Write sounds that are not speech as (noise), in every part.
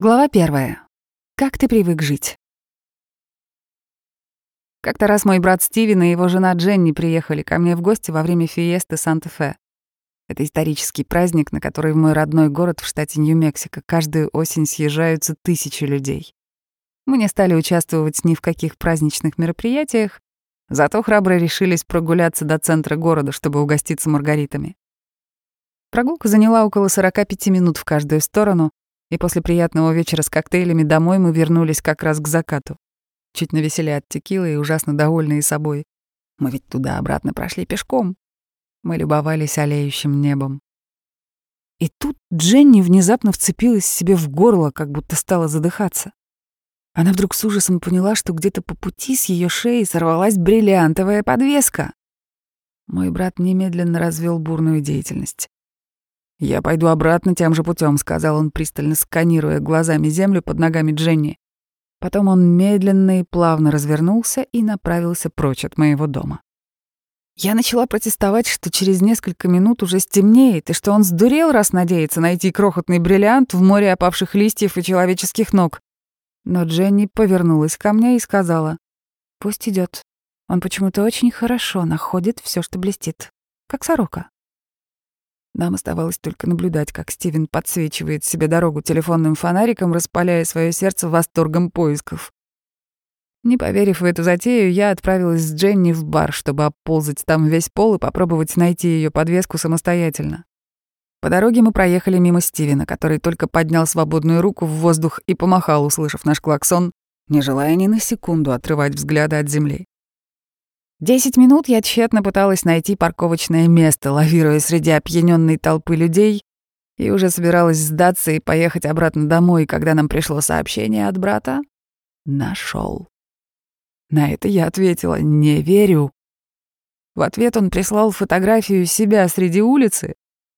Глава первая. Как ты привык жить? Как-то раз мой брат Стивен и его жена Дженни приехали ко мне в гости во время фиесты Санта-Фе. Это исторический праздник, на который в мой родной город в штате Нью-Мексико каждую осень съезжаются тысячи людей. Мы не стали участвовать ни в каких праздничных мероприятиях, зато храбро решились прогуляться до центра города, чтобы угоститься маргаритами. Прогулка заняла около 45 минут в каждую сторону, и после приятного вечера с коктейлями домой мы вернулись как раз к закату. Чуть навесели от текилы и ужасно довольные собой. Мы ведь туда-обратно прошли пешком. Мы любовались олеющим небом. И тут Дженни внезапно вцепилась себе в горло, как будто стала задыхаться. Она вдруг с ужасом поняла, что где-то по пути с ее шеи сорвалась бриллиантовая подвеска. Мой брат немедленно развел бурную деятельность. «Я пойду обратно тем же путем, сказал он, пристально сканируя глазами землю под ногами Дженни. Потом он медленно и плавно развернулся и направился прочь от моего дома. Я начала протестовать, что через несколько минут уже стемнеет, и что он сдурел, раз надеется найти крохотный бриллиант в море опавших листьев и человеческих ног. Но Дженни повернулась ко мне и сказала, «Пусть идет. Он почему-то очень хорошо находит все, что блестит, как сорока». Нам оставалось только наблюдать, как Стивен подсвечивает себе дорогу телефонным фонариком, распаляя свое сердце восторгом поисков. Не поверив в эту затею, я отправилась с Дженни в бар, чтобы обползать там весь пол и попробовать найти ее подвеску самостоятельно. По дороге мы проехали мимо Стивена, который только поднял свободную руку в воздух и помахал, услышав наш клаксон, не желая ни на секунду отрывать взгляда от земли. Десять минут я тщетно пыталась найти парковочное место, лавируя среди опьяненной толпы людей, и уже собиралась сдаться и поехать обратно домой, когда нам пришло сообщение от брата. Нашел. На это я ответила «не верю». В ответ он прислал фотографию себя среди улицы,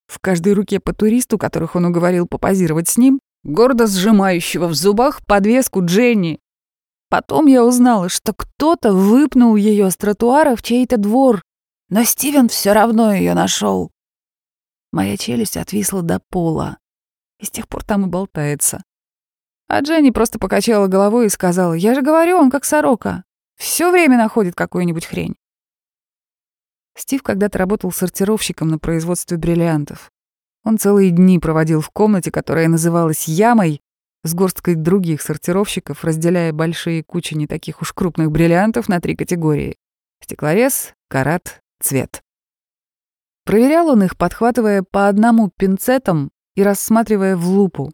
в каждой руке по туристу, которых он уговорил попозировать с ним, гордо сжимающего в зубах подвеску Дженни, Потом я узнала, что кто-то выпнул ее с тротуара в чей-то двор, но Стивен все равно ее нашел. Моя челюсть отвисла до пола, и с тех пор там и болтается. А Дженни просто покачала головой и сказала, «Я же говорю, он как сорока. Все время находит какую-нибудь хрень». Стив когда-то работал сортировщиком на производстве бриллиантов. Он целые дни проводил в комнате, которая называлась «Ямой», с горсткой других сортировщиков, разделяя большие кучи не таких уж крупных бриллиантов на три категории — стеклорез, карат, цвет. Проверял он их, подхватывая по одному пинцетом и рассматривая в лупу.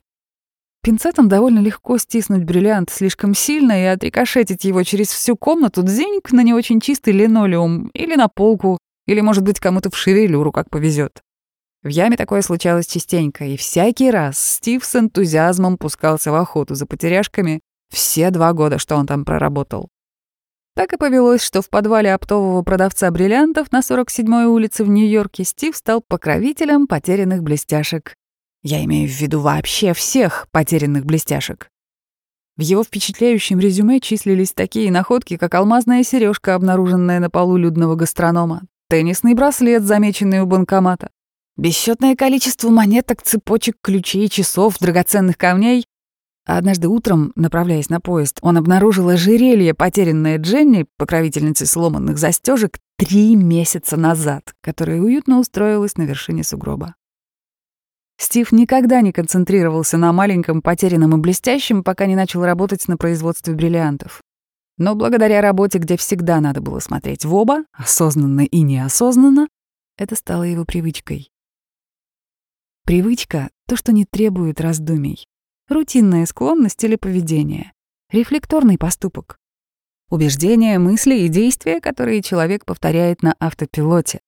Пинцетом довольно легко стиснуть бриллиант слишком сильно и отрикошетить его через всю комнату дзиньк на не очень чистый линолеум или на полку, или, может быть, кому-то в шевелюру, как повезет. В яме такое случалось частенько, и всякий раз Стив с энтузиазмом пускался в охоту за потеряшками все два года, что он там проработал. Так и повелось, что в подвале оптового продавца бриллиантов на 47-й улице в Нью-Йорке Стив стал покровителем потерянных блестяшек. Я имею в виду вообще всех потерянных блестяшек. В его впечатляющем резюме числились такие находки, как алмазная сережка, обнаруженная на полу людного гастронома, теннисный браслет, замеченный у банкомата, Бесчетное количество монеток, цепочек, ключей, часов, драгоценных камней. А однажды утром, направляясь на поезд, он обнаружил ожерелье, потерянное Дженни, покровительницей сломанных застежек, три месяца назад, которое уютно устроилось на вершине сугроба. Стив никогда не концентрировался на маленьком, потерянном и блестящем, пока не начал работать на производстве бриллиантов. Но благодаря работе, где всегда надо было смотреть в оба, осознанно и неосознанно, это стало его привычкой. Привычка — то, что не требует раздумий. Рутинная склонность или поведение. Рефлекторный поступок. Убеждения, мысли и действия, которые человек повторяет на автопилоте.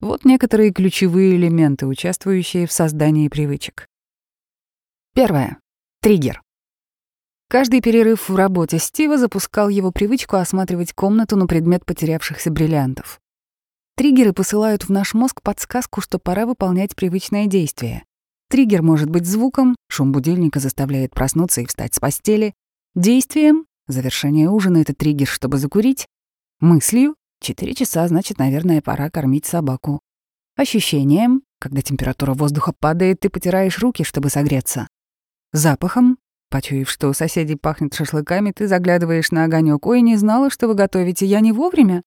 Вот некоторые ключевые элементы, участвующие в создании привычек. Первое. Триггер. Каждый перерыв в работе Стива запускал его привычку осматривать комнату на предмет потерявшихся бриллиантов. Триггеры посылают в наш мозг подсказку, что пора выполнять привычное действие. Триггер может быть звуком, шум будильника заставляет проснуться и встать с постели, действием, завершение ужина — это триггер, чтобы закурить, мыслью — 4 часа, значит, наверное, пора кормить собаку, ощущением, когда температура воздуха падает, ты потираешь руки, чтобы согреться, Запахом. Почуяв, что у соседей пахнет шашлыками, ты заглядываешь на огонек. Ой, не знала, что вы готовите, я не вовремя.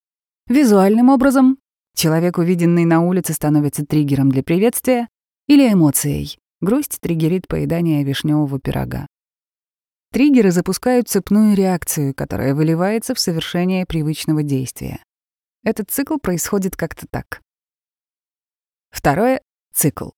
Визуальным образом. Человек, увиденный на улице, становится триггером для приветствия или эмоцией. Грусть триггерит поедание вишневого пирога. Триггеры запускают цепную реакцию, которая выливается в совершение привычного действия. Этот цикл происходит как-то так. Второе — цикл.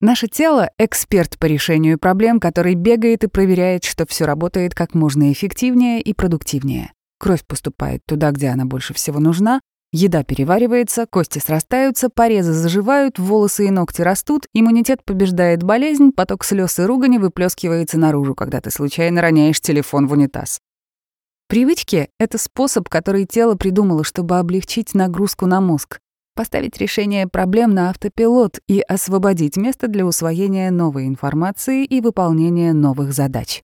Наше тело — эксперт по решению проблем, который бегает и проверяет, что все работает как можно эффективнее и продуктивнее. Кровь поступает туда, где она больше всего нужна, еда переваривается, кости срастаются, порезы заживают, волосы и ногти растут, иммунитет побеждает болезнь, поток слез и ругани выплескивается наружу, когда ты случайно роняешь телефон в унитаз. Привычки — это способ, который тело придумало, чтобы облегчить нагрузку на мозг, поставить решение проблем на автопилот и освободить место для усвоения новой информации и выполнения новых задач.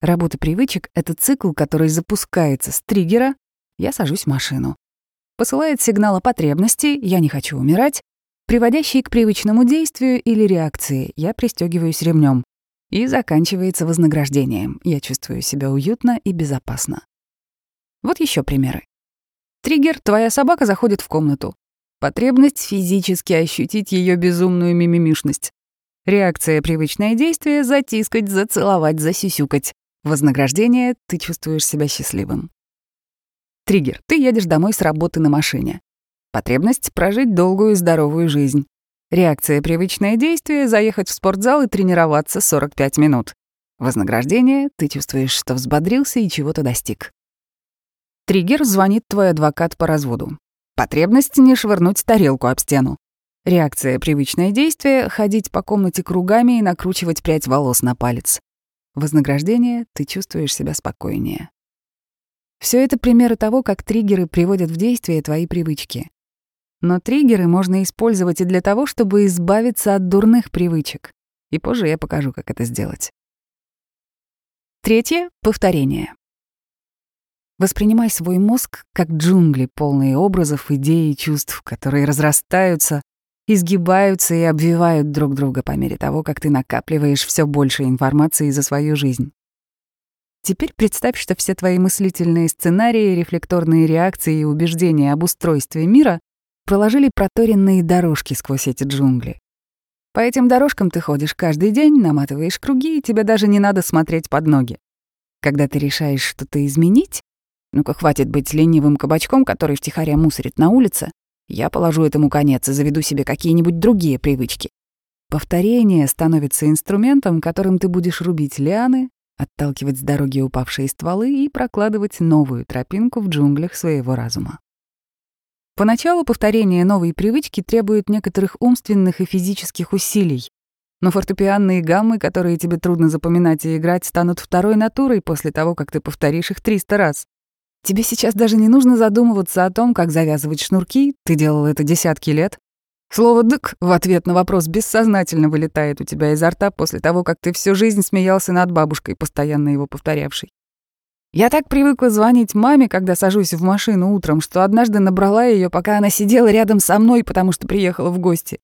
Работа привычек — это цикл, который запускается с триггера «я сажусь в машину». Посылает сигнал о потребности «я не хочу умирать», приводящий к привычному действию или реакции «я пристегиваюсь ремнем», и заканчивается вознаграждением «я чувствую себя уютно и безопасно». Вот еще примеры. Триггер «твоя собака заходит в комнату». Потребность физически ощутить ее безумную мимимишность. Реакция «привычное действие» — затискать, зацеловать, засюсюкать. Вознаграждение — ты чувствуешь себя счастливым. Триггер — ты едешь домой с работы на машине. Потребность — прожить долгую и здоровую жизнь. Реакция «привычное действие» — заехать в спортзал и тренироваться 45 минут. Вознаграждение — ты чувствуешь, что взбодрился и чего-то достиг. Триггер звонит твой адвокат по разводу. Потребность не швырнуть тарелку об стену. Реакция привычное действие — ходить по комнате кругами и накручивать прядь волос на палец. Вознаграждение — ты чувствуешь себя спокойнее. Все это примеры того, как триггеры приводят в действие твои привычки. Но триггеры можно использовать и для того, чтобы избавиться от дурных привычек. И позже я покажу, как это сделать. Третье — повторение. Воспринимай свой мозг как джунгли, полные образов, идей и чувств, которые разрастаются, изгибаются и обвивают друг друга по мере того, как ты накапливаешь все больше информации за свою жизнь. Теперь представь, что все твои мыслительные сценарии, рефлекторные реакции и убеждения об устройстве мира проложили проторенные дорожки сквозь эти джунгли. По этим дорожкам ты ходишь каждый день, наматываешь круги, и тебе даже не надо смотреть под ноги. Когда ты решаешь что-то изменить, ну-ка, хватит быть ленивым кабачком, который втихаря мусорит на улице. Я положу этому конец и заведу себе какие-нибудь другие привычки. Повторение становится инструментом, которым ты будешь рубить лианы, отталкивать с дороги упавшие стволы и прокладывать новую тропинку в джунглях своего разума. Поначалу повторение новой привычки требует некоторых умственных и физических усилий, но фортепианные гаммы, которые тебе трудно запоминать и играть, станут второй натурой после того, как ты повторишь их 300 раз. Тебе сейчас даже не нужно задумываться о том, как завязывать шнурки, ты делал это десятки лет. Слово «дык» в ответ на вопрос бессознательно вылетает у тебя изо рта после того, как ты всю жизнь смеялся над бабушкой, постоянно его повторявшей. Я так привыкла звонить маме, когда сажусь в машину утром, что однажды набрала ее, пока она сидела рядом со мной, потому что приехала в гости.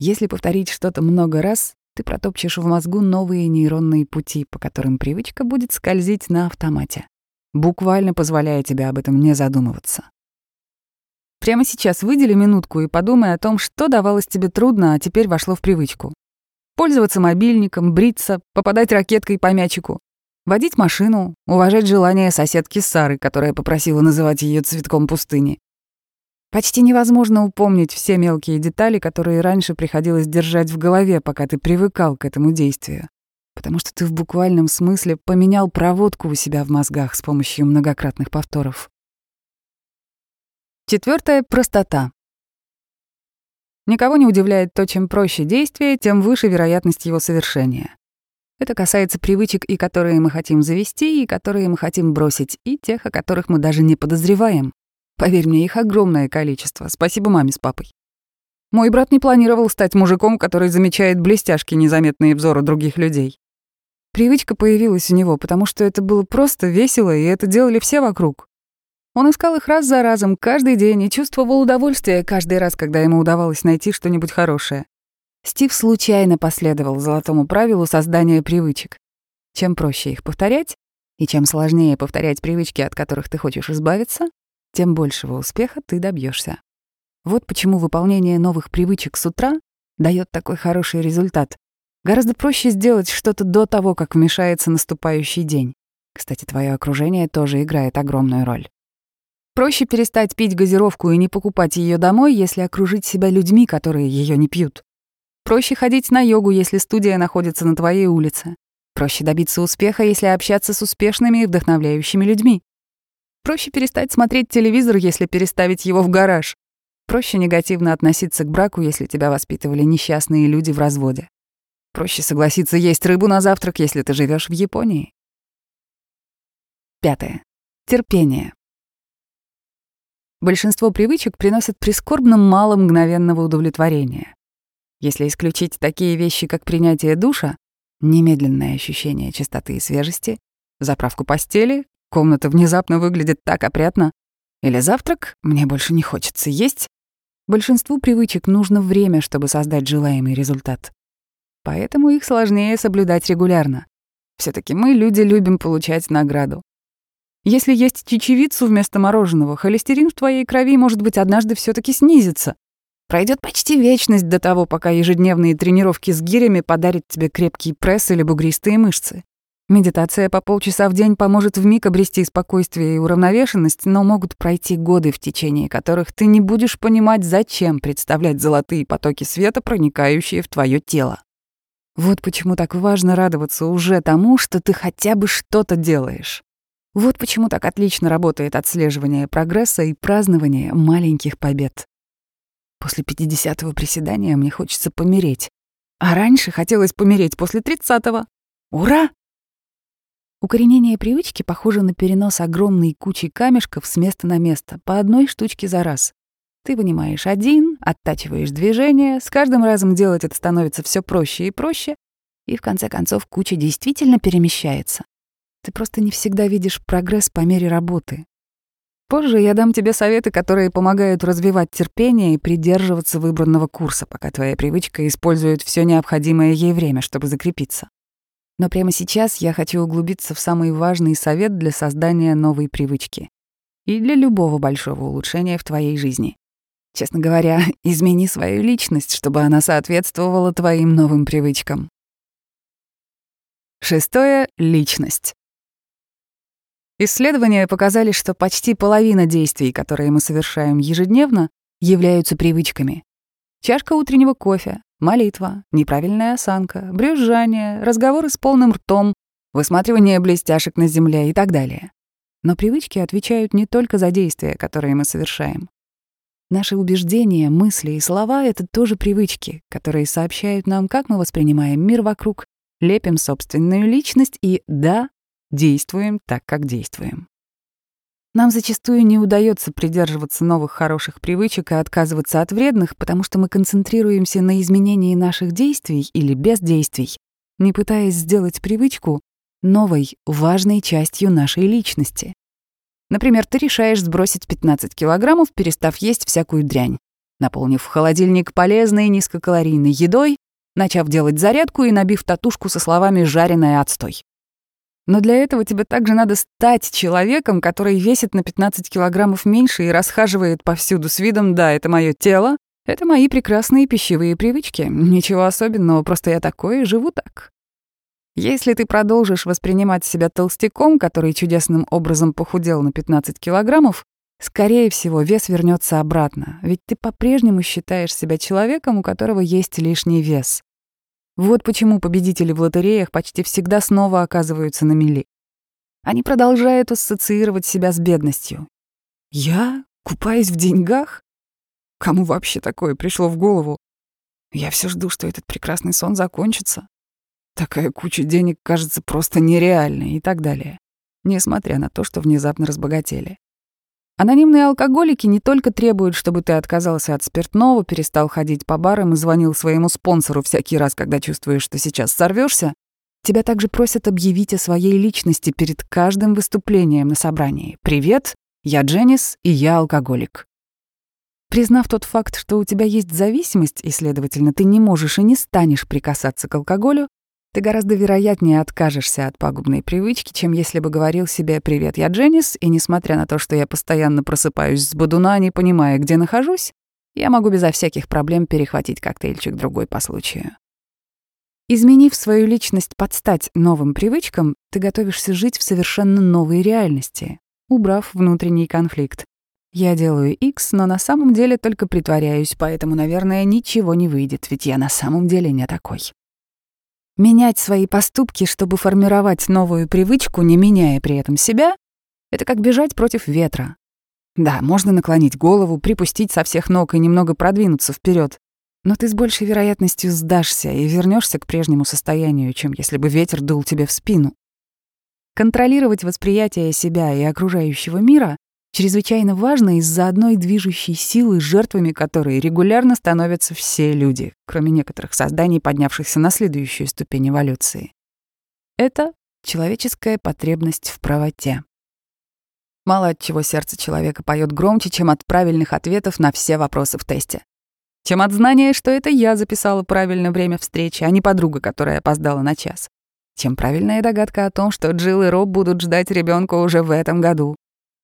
Если повторить что-то много раз, ты протопчешь в мозгу новые нейронные пути, по которым привычка будет скользить на автомате буквально позволяя тебе об этом не задумываться. Прямо сейчас выдели минутку и подумай о том, что давалось тебе трудно, а теперь вошло в привычку. Пользоваться мобильником, бриться, попадать ракеткой по мячику, водить машину, уважать желание соседки Сары, которая попросила называть ее цветком пустыни. Почти невозможно упомнить все мелкие детали, которые раньше приходилось держать в голове, пока ты привыкал к этому действию потому что ты в буквальном смысле поменял проводку у себя в мозгах с помощью многократных повторов. Четвертое — простота. Никого не удивляет то, чем проще действие, тем выше вероятность его совершения. Это касается привычек, и которые мы хотим завести, и которые мы хотим бросить, и тех, о которых мы даже не подозреваем. Поверь мне, их огромное количество. Спасибо маме с папой. Мой брат не планировал стать мужиком, который замечает блестяшки, незаметные взору других людей. Привычка появилась у него, потому что это было просто весело, и это делали все вокруг. Он искал их раз за разом, каждый день, и чувствовал удовольствие каждый раз, когда ему удавалось найти что-нибудь хорошее. Стив случайно последовал золотому правилу создания привычек. Чем проще их повторять, и чем сложнее повторять привычки, от которых ты хочешь избавиться, тем большего успеха ты добьешься. Вот почему выполнение новых привычек с утра дает такой хороший результат. Гораздо проще сделать что-то до того, как вмешается наступающий день. Кстати, твое окружение тоже играет огромную роль. Проще перестать пить газировку и не покупать ее домой, если окружить себя людьми, которые ее не пьют. Проще ходить на йогу, если студия находится на твоей улице. Проще добиться успеха, если общаться с успешными и вдохновляющими людьми. Проще перестать смотреть телевизор, если переставить его в гараж. Проще негативно относиться к браку, если тебя воспитывали несчастные люди в разводе. Проще согласиться есть рыбу на завтрак, если ты живешь в Японии. Пятое. Терпение. Большинство привычек приносят прискорбно мало мгновенного удовлетворения. Если исключить такие вещи, как принятие душа, немедленное ощущение чистоты и свежести, заправку постели, комната внезапно выглядит так опрятно, или завтрак, мне больше не хочется есть, большинству привычек нужно время, чтобы создать желаемый результат. Поэтому их сложнее соблюдать регулярно. все таки мы, люди, любим получать награду. Если есть чечевицу вместо мороженого, холестерин в твоей крови, может быть, однажды все таки снизится. Пройдет почти вечность до того, пока ежедневные тренировки с гирями подарят тебе крепкий пресс или бугристые мышцы. Медитация по полчаса в день поможет вмиг обрести спокойствие и уравновешенность, но могут пройти годы, в течение которых ты не будешь понимать, зачем представлять золотые потоки света, проникающие в твое тело. Вот почему так важно радоваться уже тому, что ты хотя бы что-то делаешь. Вот почему так отлично работает отслеживание прогресса и празднование маленьких побед. После 50-го приседания мне хочется помереть. А раньше хотелось помереть после 30-го. Ура! Укоренение привычки похоже на перенос огромной кучи камешков с места на место, по одной штучке за раз. Ты вынимаешь один, оттачиваешь движение, с каждым разом делать это становится все проще и проще, и в конце концов куча действительно перемещается. Ты просто не всегда видишь прогресс по мере работы. Позже я дам тебе советы, которые помогают развивать терпение и придерживаться выбранного курса, пока твоя привычка использует все необходимое ей время, чтобы закрепиться. Но прямо сейчас я хочу углубиться в самый важный совет для создания новой привычки и для любого большого улучшения в твоей жизни. Честно говоря, (laughs) измени свою личность, чтобы она соответствовала твоим новым привычкам. Шестое — личность. Исследования показали, что почти половина действий, которые мы совершаем ежедневно, являются привычками. Чашка утреннего кофе, молитва, неправильная осанка, брюзжание, разговоры с полным ртом, высматривание блестяшек на земле и так далее. Но привычки отвечают не только за действия, которые мы совершаем. Наши убеждения, мысли и слова — это тоже привычки, которые сообщают нам, как мы воспринимаем мир вокруг, лепим собственную личность и, да, действуем так, как действуем. Нам зачастую не удается придерживаться новых хороших привычек и отказываться от вредных, потому что мы концентрируемся на изменении наших действий или бездействий, не пытаясь сделать привычку новой, важной частью нашей личности. Например, ты решаешь сбросить 15 килограммов, перестав есть всякую дрянь, наполнив холодильник полезной низкокалорийной едой, начав делать зарядку и набив татушку со словами «жареная отстой». Но для этого тебе также надо стать человеком, который весит на 15 килограммов меньше и расхаживает повсюду с видом «да, это мое тело, это мои прекрасные пищевые привычки. Ничего особенного, просто я такой и живу так». Если ты продолжишь воспринимать себя толстяком, который чудесным образом похудел на 15 килограммов, скорее всего, вес вернется обратно, ведь ты по-прежнему считаешь себя человеком, у которого есть лишний вес. Вот почему победители в лотереях почти всегда снова оказываются на мели. Они продолжают ассоциировать себя с бедностью. Я купаюсь в деньгах? Кому вообще такое пришло в голову? Я все жду, что этот прекрасный сон закончится. Такая куча денег кажется просто нереальной и так далее, несмотря на то, что внезапно разбогатели. Анонимные алкоголики не только требуют, чтобы ты отказался от спиртного, перестал ходить по барам и звонил своему спонсору всякий раз, когда чувствуешь, что сейчас сорвешься. Тебя также просят объявить о своей личности перед каждым выступлением на собрании. «Привет, я Дженнис, и я алкоголик». Признав тот факт, что у тебя есть зависимость, и, следовательно, ты не можешь и не станешь прикасаться к алкоголю, ты гораздо вероятнее откажешься от пагубной привычки, чем если бы говорил себе «Привет, я Дженнис», и несмотря на то, что я постоянно просыпаюсь с бодуна, не понимая, где нахожусь, я могу безо всяких проблем перехватить коктейльчик другой по случаю. Изменив свою личность под стать новым привычкам, ты готовишься жить в совершенно новой реальности, убрав внутренний конфликт. Я делаю X, но на самом деле только притворяюсь, поэтому, наверное, ничего не выйдет, ведь я на самом деле не такой. Менять свои поступки, чтобы формировать новую привычку, не меняя при этом себя, это как бежать против ветра. Да, можно наклонить голову, припустить со всех ног и немного продвинуться вперед, но ты с большей вероятностью сдашься и вернешься к прежнему состоянию, чем если бы ветер дул тебе в спину. Контролировать восприятие себя и окружающего мира чрезвычайно важно из-за одной движущей силы, жертвами которой регулярно становятся все люди, кроме некоторых созданий, поднявшихся на следующую ступень эволюции. Это человеческая потребность в правоте. Мало от чего сердце человека поет громче, чем от правильных ответов на все вопросы в тесте чем от знания, что это я записала правильное время встречи, а не подруга, которая опоздала на час. Чем правильная догадка о том, что Джилл и Роб будут ждать ребенка уже в этом году.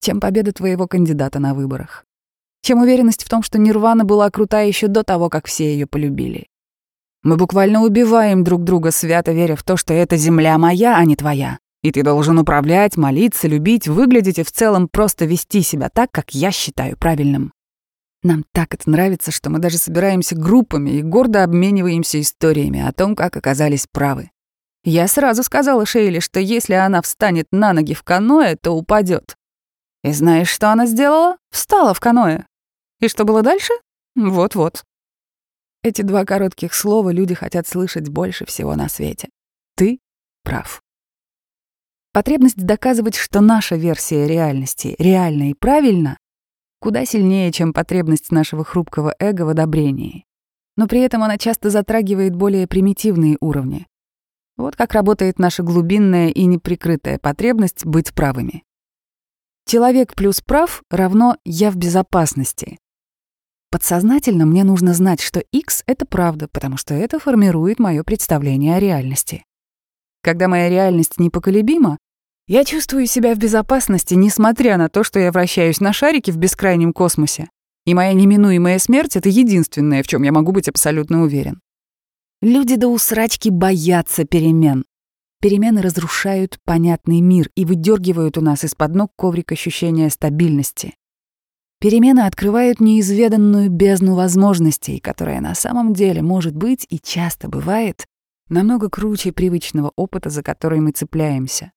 Чем победа твоего кандидата на выборах. Чем уверенность в том, что Нирвана была крутая еще до того, как все ее полюбили. Мы буквально убиваем друг друга, свято веря в то, что эта земля моя, а не твоя. И ты должен управлять, молиться, любить, выглядеть и в целом просто вести себя так, как я считаю правильным. Нам так это нравится, что мы даже собираемся группами и гордо обмениваемся историями о том, как оказались правы. Я сразу сказала Шейли, что если она встанет на ноги в каноэ, то упадет. И знаешь, что она сделала? Встала в каноэ. И что было дальше? Вот-вот. Эти два коротких слова люди хотят слышать больше всего на свете. Ты прав. Потребность доказывать, что наша версия реальности реальна и правильна, куда сильнее, чем потребность нашего хрупкого эго в одобрении. Но при этом она часто затрагивает более примитивные уровни. Вот как работает наша глубинная и неприкрытая потребность быть правыми. Человек плюс прав равно «я в безопасности». Подсознательно мне нужно знать, что X — это правда, потому что это формирует мое представление о реальности. Когда моя реальность непоколебима, я чувствую себя в безопасности, несмотря на то, что я вращаюсь на шарике в бескрайнем космосе. И моя неминуемая смерть — это единственное, в чем я могу быть абсолютно уверен. Люди до усрачки боятся перемен. Перемены разрушают понятный мир и выдергивают у нас из-под ног коврик ощущения стабильности. Перемены открывают неизведанную бездну возможностей, которая на самом деле может быть и часто бывает намного круче привычного опыта, за который мы цепляемся.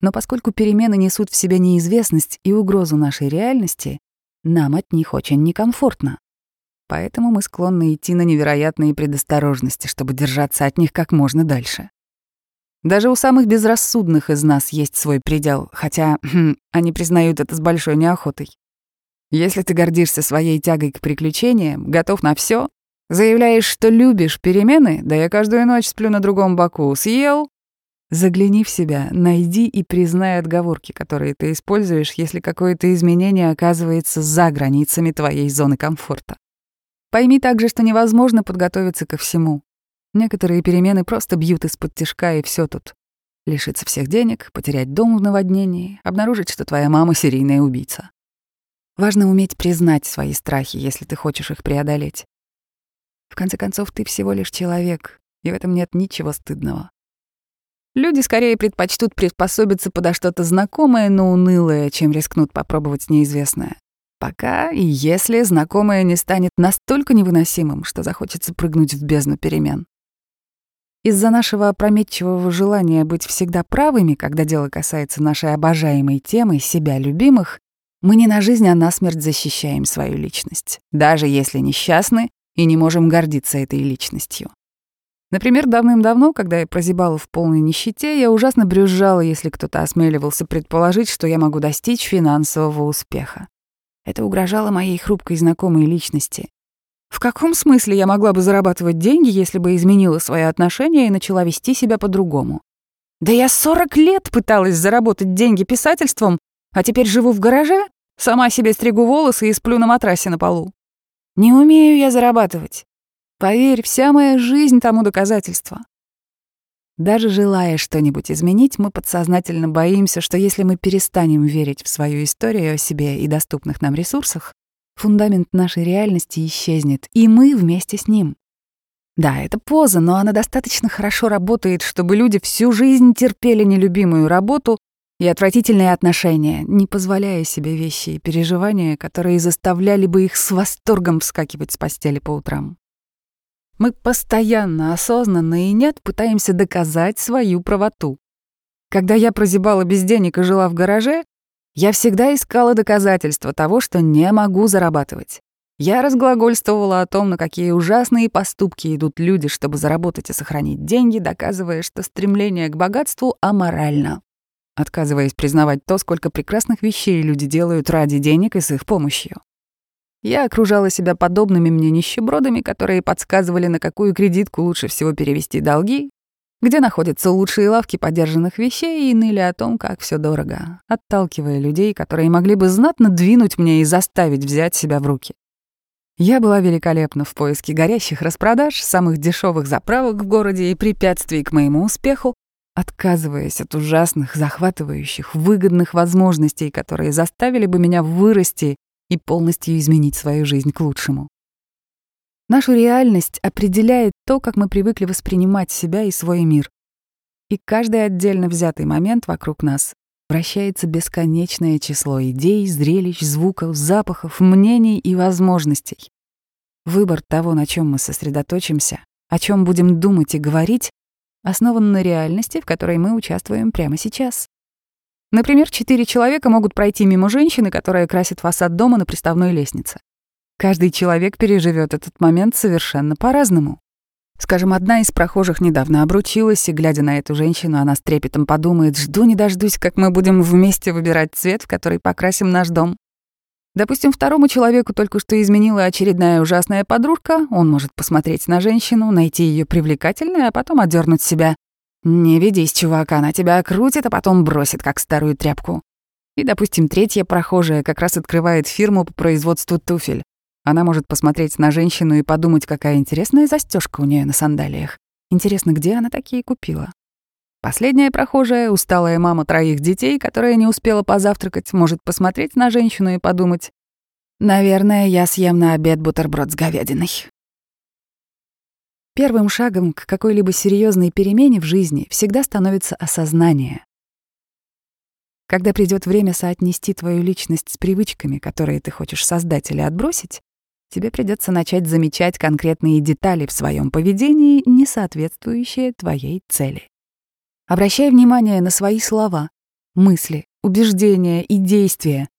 Но поскольку перемены несут в себе неизвестность и угрозу нашей реальности, нам от них очень некомфортно. Поэтому мы склонны идти на невероятные предосторожности, чтобы держаться от них как можно дальше. Даже у самых безрассудных из нас есть свой предел, хотя хм, они признают это с большой неохотой. Если ты гордишься своей тягой к приключениям, готов на все, заявляешь, что любишь перемены, да я каждую ночь сплю на другом боку, съел, Загляни в себя, найди и признай отговорки, которые ты используешь, если какое-то изменение оказывается за границами твоей зоны комфорта. Пойми также, что невозможно подготовиться ко всему. Некоторые перемены просто бьют из-под тишка, и все тут. Лишиться всех денег, потерять дом в наводнении, обнаружить, что твоя мама — серийная убийца. Важно уметь признать свои страхи, если ты хочешь их преодолеть. В конце концов, ты всего лишь человек, и в этом нет ничего стыдного. Люди скорее предпочтут приспособиться подо что-то знакомое, но унылое, чем рискнут попробовать неизвестное. Пока и если знакомое не станет настолько невыносимым, что захочется прыгнуть в бездну перемен. Из-за нашего опрометчивого желания быть всегда правыми, когда дело касается нашей обожаемой темы себя любимых, мы не на жизнь, а на смерть защищаем свою личность, даже если несчастны и не можем гордиться этой личностью. Например, давным-давно, когда я прозябала в полной нищете, я ужасно брюзжала, если кто-то осмеливался предположить, что я могу достичь финансового успеха. Это угрожало моей хрупкой знакомой личности. В каком смысле я могла бы зарабатывать деньги, если бы изменила свои отношения и начала вести себя по-другому? Да я 40 лет пыталась заработать деньги писательством, а теперь живу в гараже, сама себе стригу волосы и сплю на матрасе на полу. Не умею я зарабатывать. Поверь, вся моя жизнь тому доказательство. Даже желая что-нибудь изменить, мы подсознательно боимся, что если мы перестанем верить в свою историю о себе и доступных нам ресурсах, фундамент нашей реальности исчезнет, и мы вместе с ним. Да, это поза, но она достаточно хорошо работает, чтобы люди всю жизнь терпели нелюбимую работу и отвратительные отношения, не позволяя себе вещи и переживания, которые заставляли бы их с восторгом вскакивать с постели по утрам. Мы постоянно, осознанно и нет пытаемся доказать свою правоту. Когда я прозябала без денег и жила в гараже, я всегда искала доказательства того, что не могу зарабатывать. Я разглагольствовала о том, на какие ужасные поступки идут люди, чтобы заработать и сохранить деньги, доказывая, что стремление к богатству аморально. Отказываясь признавать то, сколько прекрасных вещей люди делают ради денег и с их помощью. Я окружала себя подобными мне нищебродами, которые подсказывали, на какую кредитку лучше всего перевести долги, где находятся лучшие лавки подержанных вещей и ныли о том, как все дорого, отталкивая людей, которые могли бы знатно двинуть мне и заставить взять себя в руки. Я была великолепна в поиске горящих распродаж, самых дешевых заправок в городе и препятствий к моему успеху, отказываясь от ужасных, захватывающих, выгодных возможностей, которые заставили бы меня вырасти и полностью изменить свою жизнь к лучшему. Нашу реальность определяет то, как мы привыкли воспринимать себя и свой мир. И каждый отдельно взятый момент вокруг нас вращается бесконечное число идей, зрелищ, звуков, запахов, мнений и возможностей. Выбор того, на чем мы сосредоточимся, о чем будем думать и говорить, основан на реальности, в которой мы участвуем прямо сейчас. Например, четыре человека могут пройти мимо женщины, которая красит фасад дома на приставной лестнице. Каждый человек переживет этот момент совершенно по-разному. Скажем, одна из прохожих недавно обручилась, и, глядя на эту женщину, она с трепетом подумает, жду не дождусь, как мы будем вместе выбирать цвет, в который покрасим наш дом. Допустим, второму человеку только что изменила очередная ужасная подружка, он может посмотреть на женщину, найти ее привлекательной, а потом одернуть себя. Не ведись, чувак, она тебя крутит, а потом бросит, как старую тряпку. И, допустим, третья прохожая как раз открывает фирму по производству туфель. Она может посмотреть на женщину и подумать, какая интересная застежка у нее на сандалиях. Интересно, где она такие купила? Последняя прохожая, усталая мама троих детей, которая не успела позавтракать, может посмотреть на женщину и подумать, «Наверное, я съем на обед бутерброд с говядиной». Первым шагом к какой-либо серьезной перемене в жизни всегда становится осознание. Когда придет время соотнести твою личность с привычками, которые ты хочешь создать или отбросить, тебе придется начать замечать конкретные детали в своем поведении, не соответствующие твоей цели. Обращай внимание на свои слова, мысли, убеждения и действия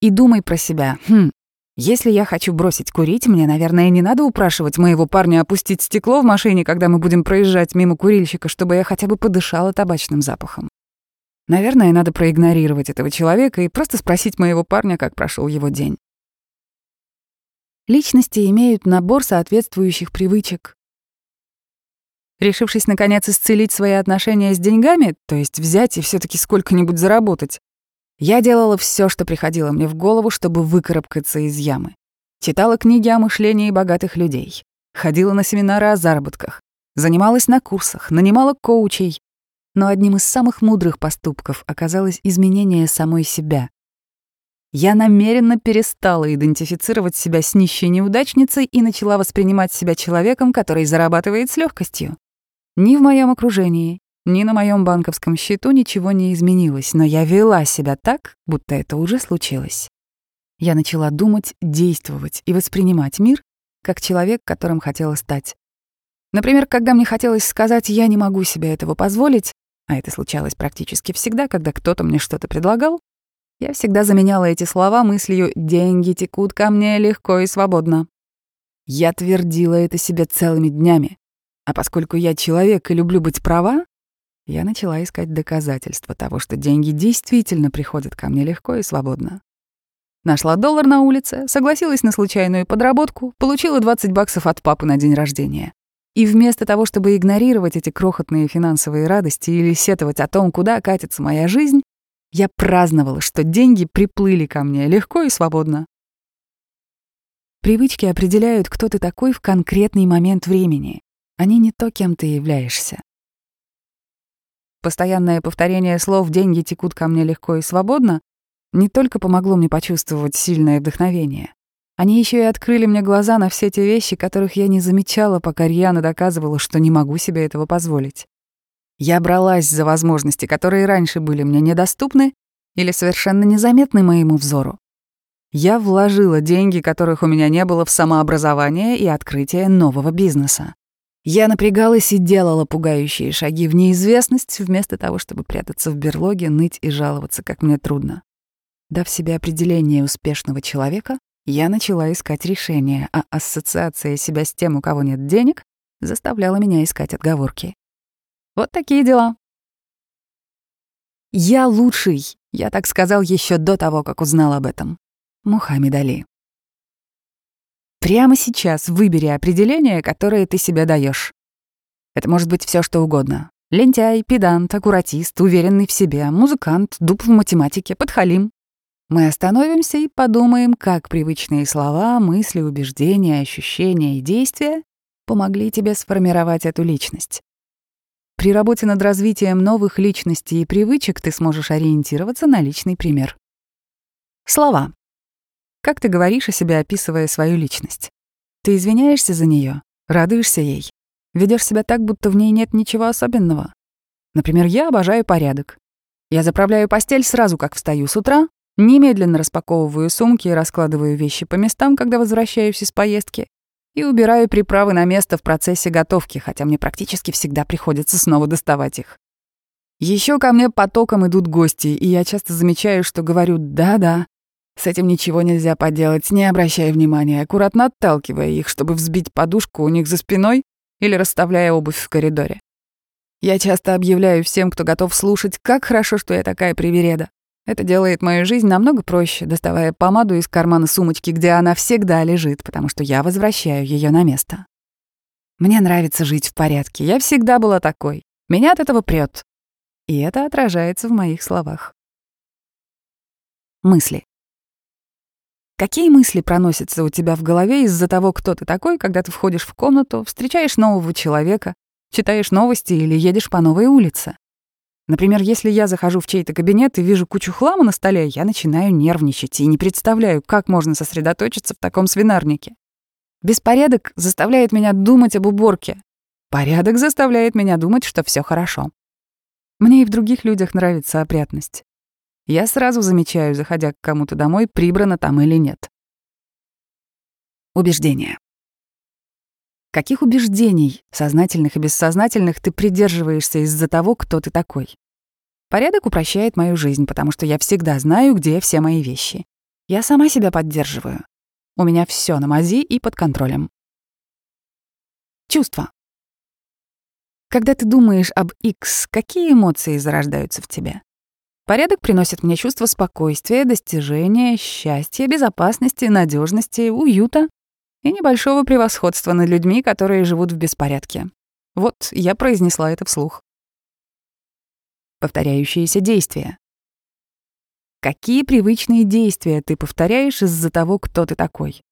и думай про себя, хм, если я хочу бросить курить, мне, наверное, не надо упрашивать моего парня опустить стекло в машине, когда мы будем проезжать мимо курильщика, чтобы я хотя бы подышала табачным запахом. Наверное, надо проигнорировать этого человека и просто спросить моего парня, как прошел его день. Личности имеют набор соответствующих привычек. Решившись, наконец, исцелить свои отношения с деньгами, то есть взять и все таки сколько-нибудь заработать, я делала все, что приходило мне в голову, чтобы выкарабкаться из ямы. Читала книги о мышлении богатых людей, ходила на семинары о заработках, занималась на курсах, нанимала коучей. Но одним из самых мудрых поступков оказалось изменение самой себя. Я намеренно перестала идентифицировать себя с нищей неудачницей и начала воспринимать себя человеком, который зарабатывает с легкостью. Ни в моем окружении, ни на моем банковском счету ничего не изменилось, но я вела себя так, будто это уже случилось. Я начала думать, действовать и воспринимать мир как человек, которым хотела стать. Например, когда мне хотелось сказать «я не могу себе этого позволить», а это случалось практически всегда, когда кто-то мне что-то предлагал, я всегда заменяла эти слова мыслью «деньги текут ко мне легко и свободно». Я твердила это себе целыми днями. А поскольку я человек и люблю быть права, я начала искать доказательства того, что деньги действительно приходят ко мне легко и свободно. Нашла доллар на улице, согласилась на случайную подработку, получила 20 баксов от папы на день рождения. И вместо того, чтобы игнорировать эти крохотные финансовые радости или сетовать о том, куда катится моя жизнь, я праздновала, что деньги приплыли ко мне легко и свободно. Привычки определяют, кто ты такой в конкретный момент времени. Они не то, кем ты являешься. Постоянное повторение слов «деньги текут ко мне легко и свободно» не только помогло мне почувствовать сильное вдохновение. Они еще и открыли мне глаза на все те вещи, которых я не замечала, пока Рьяна доказывала, что не могу себе этого позволить. Я бралась за возможности, которые раньше были мне недоступны или совершенно незаметны моему взору. Я вложила деньги, которых у меня не было, в самообразование и открытие нового бизнеса. Я напрягалась и делала пугающие шаги в неизвестность, вместо того, чтобы прятаться в берлоге, ныть и жаловаться, как мне трудно. Дав себе определение успешного человека, я начала искать решения, а ассоциация себя с тем, у кого нет денег, заставляла меня искать отговорки. Вот такие дела. «Я лучший», — я так сказал еще до того, как узнал об этом. Мухаммед Али. Прямо сейчас выбери определение, которое ты себе даешь. Это может быть все, что угодно. Лентяй, педант, аккуратист, уверенный в себе, музыкант, дуб в математике, подхалим. Мы остановимся и подумаем, как привычные слова, мысли, убеждения, ощущения и действия помогли тебе сформировать эту личность. При работе над развитием новых личностей и привычек ты сможешь ориентироваться на личный пример. Слова. Как ты говоришь о себе, описывая свою личность? Ты извиняешься за нее, радуешься ей, ведешь себя так, будто в ней нет ничего особенного. Например, я обожаю порядок. Я заправляю постель сразу, как встаю с утра, немедленно распаковываю сумки и раскладываю вещи по местам, когда возвращаюсь из поездки, и убираю приправы на место в процессе готовки, хотя мне практически всегда приходится снова доставать их. Еще ко мне потоком идут гости, и я часто замечаю, что говорю «да-да», с этим ничего нельзя поделать, не обращая внимания, аккуратно отталкивая их, чтобы взбить подушку у них за спиной или расставляя обувь в коридоре. Я часто объявляю всем, кто готов слушать, как хорошо, что я такая привереда. Это делает мою жизнь намного проще, доставая помаду из кармана сумочки, где она всегда лежит, потому что я возвращаю ее на место. Мне нравится жить в порядке. Я всегда была такой. Меня от этого прет. И это отражается в моих словах. Мысли. Какие мысли проносятся у тебя в голове из-за того, кто ты такой, когда ты входишь в комнату, встречаешь нового человека, читаешь новости или едешь по новой улице? Например, если я захожу в чей-то кабинет и вижу кучу хлама на столе, я начинаю нервничать и не представляю, как можно сосредоточиться в таком свинарнике. Беспорядок заставляет меня думать об уборке. Порядок заставляет меня думать, что все хорошо. Мне и в других людях нравится опрятность. Я сразу замечаю, заходя к кому-то домой, прибрано там или нет. Убеждения. Каких убеждений, сознательных и бессознательных, ты придерживаешься из-за того, кто ты такой? Порядок упрощает мою жизнь, потому что я всегда знаю, где все мои вещи. Я сама себя поддерживаю. У меня все на мази и под контролем. Чувства. Когда ты думаешь об X, какие эмоции зарождаются в тебе? Порядок приносит мне чувство спокойствия, достижения, счастья, безопасности, надежности, уюта и небольшого превосходства над людьми, которые живут в беспорядке. Вот я произнесла это вслух. Повторяющиеся действия. Какие привычные действия ты повторяешь из-за того, кто ты такой?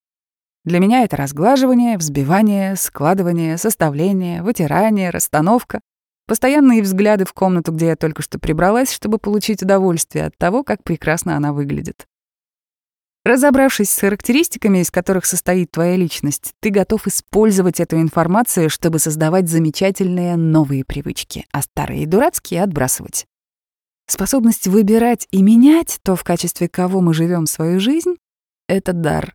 Для меня это разглаживание, взбивание, складывание, составление, вытирание, расстановка, Постоянные взгляды в комнату, где я только что прибралась, чтобы получить удовольствие от того, как прекрасно она выглядит. Разобравшись с характеристиками, из которых состоит твоя личность, ты готов использовать эту информацию, чтобы создавать замечательные новые привычки, а старые и дурацкие отбрасывать. Способность выбирать и менять то, в качестве кого мы живем свою жизнь, — это дар.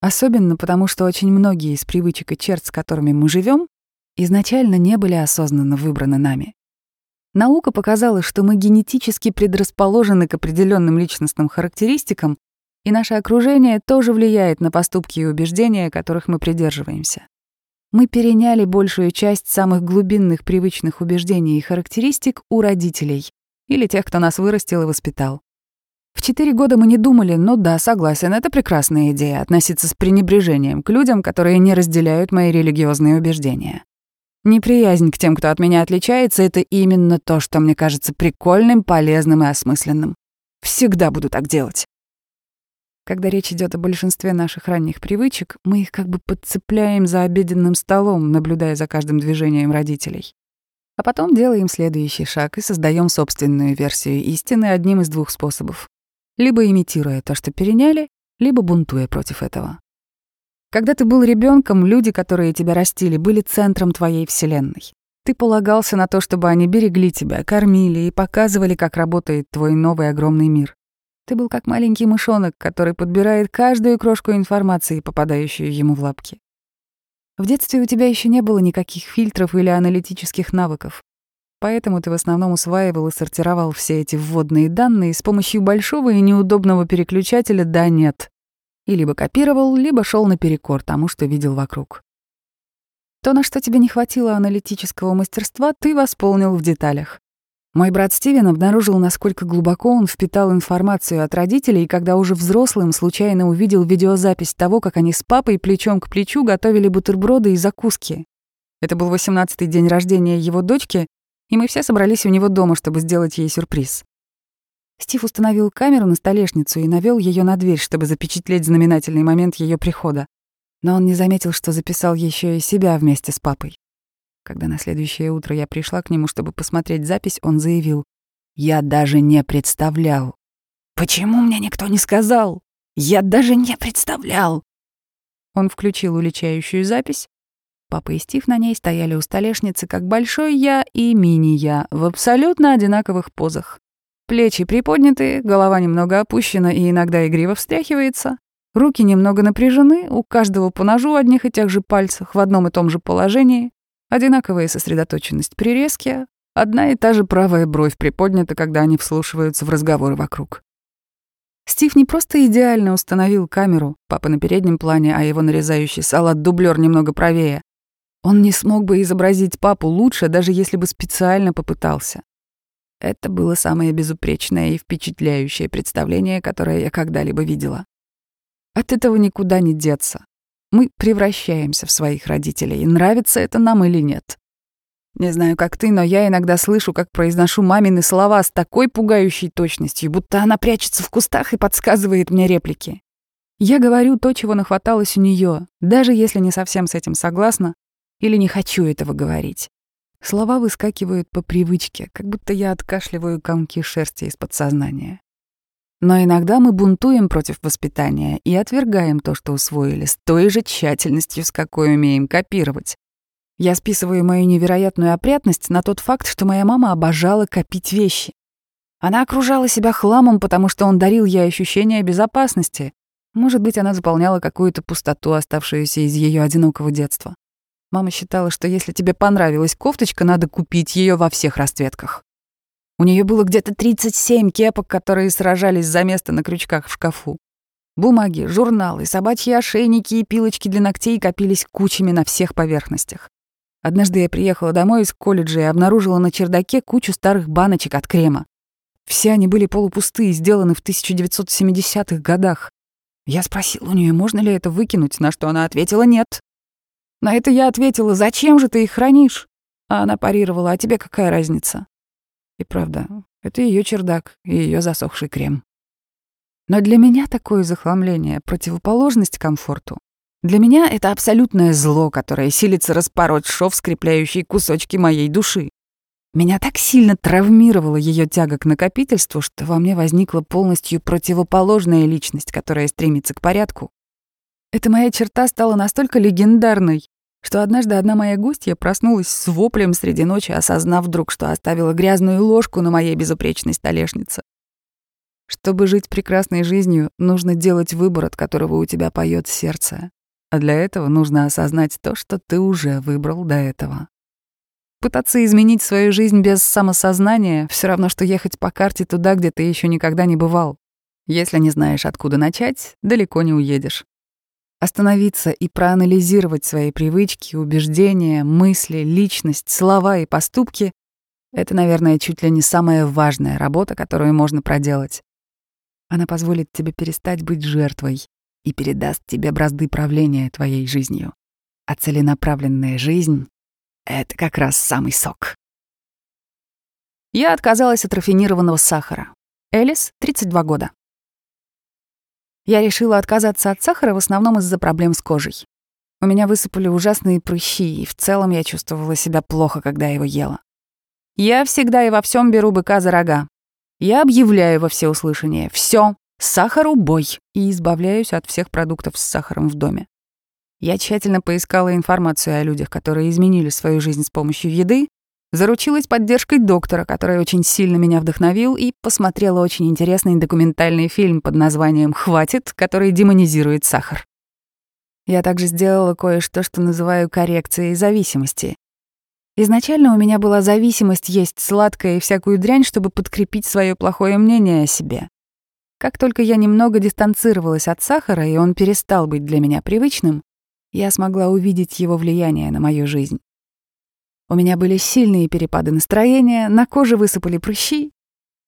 Особенно потому, что очень многие из привычек и черт, с которыми мы живем, изначально не были осознанно выбраны нами. Наука показала, что мы генетически предрасположены к определенным личностным характеристикам, и наше окружение тоже влияет на поступки и убеждения, которых мы придерживаемся. Мы переняли большую часть самых глубинных привычных убеждений и характеристик у родителей или тех, кто нас вырастил и воспитал. В четыре года мы не думали, ну да, согласен, это прекрасная идея — относиться с пренебрежением к людям, которые не разделяют мои религиозные убеждения. Неприязнь к тем, кто от меня отличается, это именно то, что мне кажется прикольным, полезным и осмысленным. Всегда буду так делать. Когда речь идет о большинстве наших ранних привычек, мы их как бы подцепляем за обеденным столом, наблюдая за каждым движением родителей. А потом делаем следующий шаг и создаем собственную версию истины одним из двух способов. Либо имитируя то, что переняли, либо бунтуя против этого. Когда ты был ребенком, люди, которые тебя растили, были центром твоей вселенной. Ты полагался на то, чтобы они берегли тебя, кормили и показывали, как работает твой новый огромный мир. Ты был как маленький мышонок, который подбирает каждую крошку информации, попадающую ему в лапки. В детстве у тебя еще не было никаких фильтров или аналитических навыков. Поэтому ты в основном усваивал и сортировал все эти вводные данные с помощью большого и неудобного переключателя «да-нет». И либо копировал, либо шел наперекор тому, что видел вокруг. То, на что тебе не хватило аналитического мастерства, ты восполнил в деталях. Мой брат Стивен обнаружил, насколько глубоко он впитал информацию от родителей, когда уже взрослым случайно увидел видеозапись того, как они с папой плечом к плечу готовили бутерброды и закуски. Это был 18-й день рождения его дочки, и мы все собрались у него дома, чтобы сделать ей сюрприз. Стив установил камеру на столешницу и навел ее на дверь, чтобы запечатлеть знаменательный момент ее прихода. Но он не заметил, что записал еще и себя вместе с папой. Когда на следующее утро я пришла к нему, чтобы посмотреть запись, он заявил, «Я даже не представлял». «Почему мне никто не сказал? Я даже не представлял!» Он включил уличающую запись. Папа и Стив на ней стояли у столешницы, как большой я и мини-я, в абсолютно одинаковых позах. Плечи приподняты, голова немного опущена и иногда игриво встряхивается. Руки немного напряжены, у каждого по ножу одних и тех же пальцах в одном и том же положении. Одинаковая сосредоточенность при резке, одна и та же правая бровь приподнята, когда они вслушиваются в разговоры вокруг. Стив не просто идеально установил камеру, папа на переднем плане, а его нарезающий салат дублер немного правее. Он не смог бы изобразить папу лучше, даже если бы специально попытался. Это было самое безупречное и впечатляющее представление, которое я когда-либо видела. От этого никуда не деться. Мы превращаемся в своих родителей, нравится это нам или нет. Не знаю, как ты, но я иногда слышу, как произношу мамины слова с такой пугающей точностью, будто она прячется в кустах и подсказывает мне реплики. Я говорю то, чего нахваталось у нее, даже если не совсем с этим согласна или не хочу этого говорить. Слова выскакивают по привычке, как будто я откашливаю комки шерсти из подсознания. Но иногда мы бунтуем против воспитания и отвергаем то, что усвоили, с той же тщательностью, с какой умеем копировать. Я списываю мою невероятную опрятность на тот факт, что моя мама обожала копить вещи. Она окружала себя хламом, потому что он дарил ей ощущение безопасности. Может быть, она заполняла какую-то пустоту, оставшуюся из ее одинокого детства. Мама считала, что если тебе понравилась кофточка, надо купить ее во всех расцветках. У нее было где-то 37 кепок, которые сражались за место на крючках в шкафу. Бумаги, журналы, собачьи ошейники и пилочки для ногтей копились кучами на всех поверхностях. Однажды я приехала домой из колледжа и обнаружила на чердаке кучу старых баночек от крема. Все они были полупустые, сделаны в 1970-х годах. Я спросила у нее, можно ли это выкинуть, на что она ответила «нет». На это я ответила «зачем же ты их хранишь?» А она парировала «а тебе какая разница?» И правда, это ее чердак и ее засохший крем. Но для меня такое захламление — противоположность комфорту. Для меня это абсолютное зло, которое силится распороть шов, скрепляющий кусочки моей души. Меня так сильно травмировала ее тяга к накопительству, что во мне возникла полностью противоположная личность, которая стремится к порядку. Эта моя черта стала настолько легендарной, что однажды одна моя гостья проснулась с воплем среди ночи, осознав вдруг, что оставила грязную ложку на моей безупречной столешнице. Чтобы жить прекрасной жизнью, нужно делать выбор, от которого у тебя поет сердце. А для этого нужно осознать то, что ты уже выбрал до этого. Пытаться изменить свою жизнь без самосознания — все равно, что ехать по карте туда, где ты еще никогда не бывал. Если не знаешь, откуда начать, далеко не уедешь. Остановиться и проанализировать свои привычки, убеждения, мысли, личность, слова и поступки — это, наверное, чуть ли не самая важная работа, которую можно проделать. Она позволит тебе перестать быть жертвой и передаст тебе бразды правления твоей жизнью. А целенаправленная жизнь — это как раз самый сок. Я отказалась от рафинированного сахара. Элис, 32 года. Я решила отказаться от сахара в основном из-за проблем с кожей. У меня высыпали ужасные прыщи, и в целом я чувствовала себя плохо, когда его ела. Я всегда и во всем беру быка за рога. Я объявляю во всеуслышание «Все, сахару бой!» и избавляюсь от всех продуктов с сахаром в доме. Я тщательно поискала информацию о людях, которые изменили свою жизнь с помощью еды, заручилась поддержкой доктора, который очень сильно меня вдохновил, и посмотрела очень интересный документальный фильм под названием «Хватит», который демонизирует сахар. Я также сделала кое-что, что называю коррекцией зависимости. Изначально у меня была зависимость есть сладкое и всякую дрянь, чтобы подкрепить свое плохое мнение о себе. Как только я немного дистанцировалась от сахара, и он перестал быть для меня привычным, я смогла увидеть его влияние на мою жизнь. У меня были сильные перепады настроения, на коже высыпали прыщи.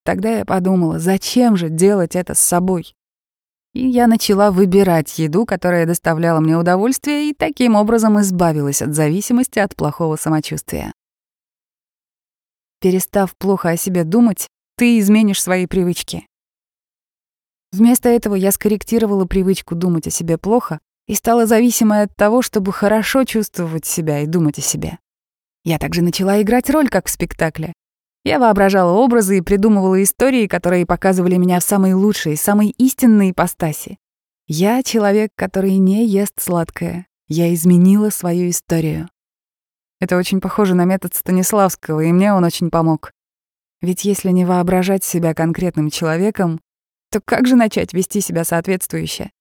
Тогда я подумала, зачем же делать это с собой? И я начала выбирать еду, которая доставляла мне удовольствие, и таким образом избавилась от зависимости от плохого самочувствия. Перестав плохо о себе думать, ты изменишь свои привычки. Вместо этого я скорректировала привычку думать о себе плохо и стала зависимой от того, чтобы хорошо чувствовать себя и думать о себе. Я также начала играть роль, как в спектакле. Я воображала образы и придумывала истории, которые показывали меня в самой лучшей, самой истинной ипостаси. Я человек, который не ест сладкое. Я изменила свою историю. Это очень похоже на метод Станиславского, и мне он очень помог. Ведь если не воображать себя конкретным человеком, то как же начать вести себя соответствующе?